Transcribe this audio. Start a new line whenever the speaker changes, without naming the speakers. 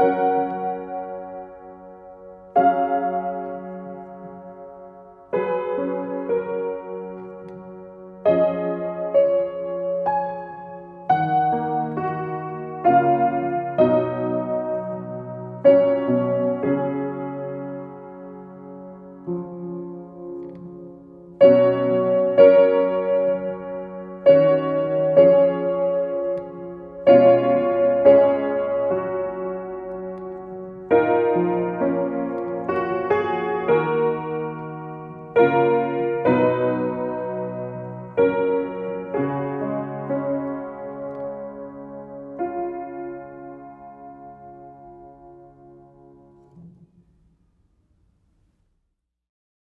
you